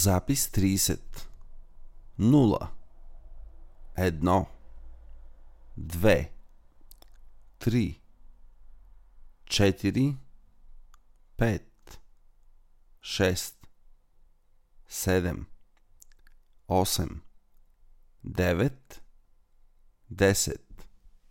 Запис 30 0 1 2 3 4 5 6 7 8 9 10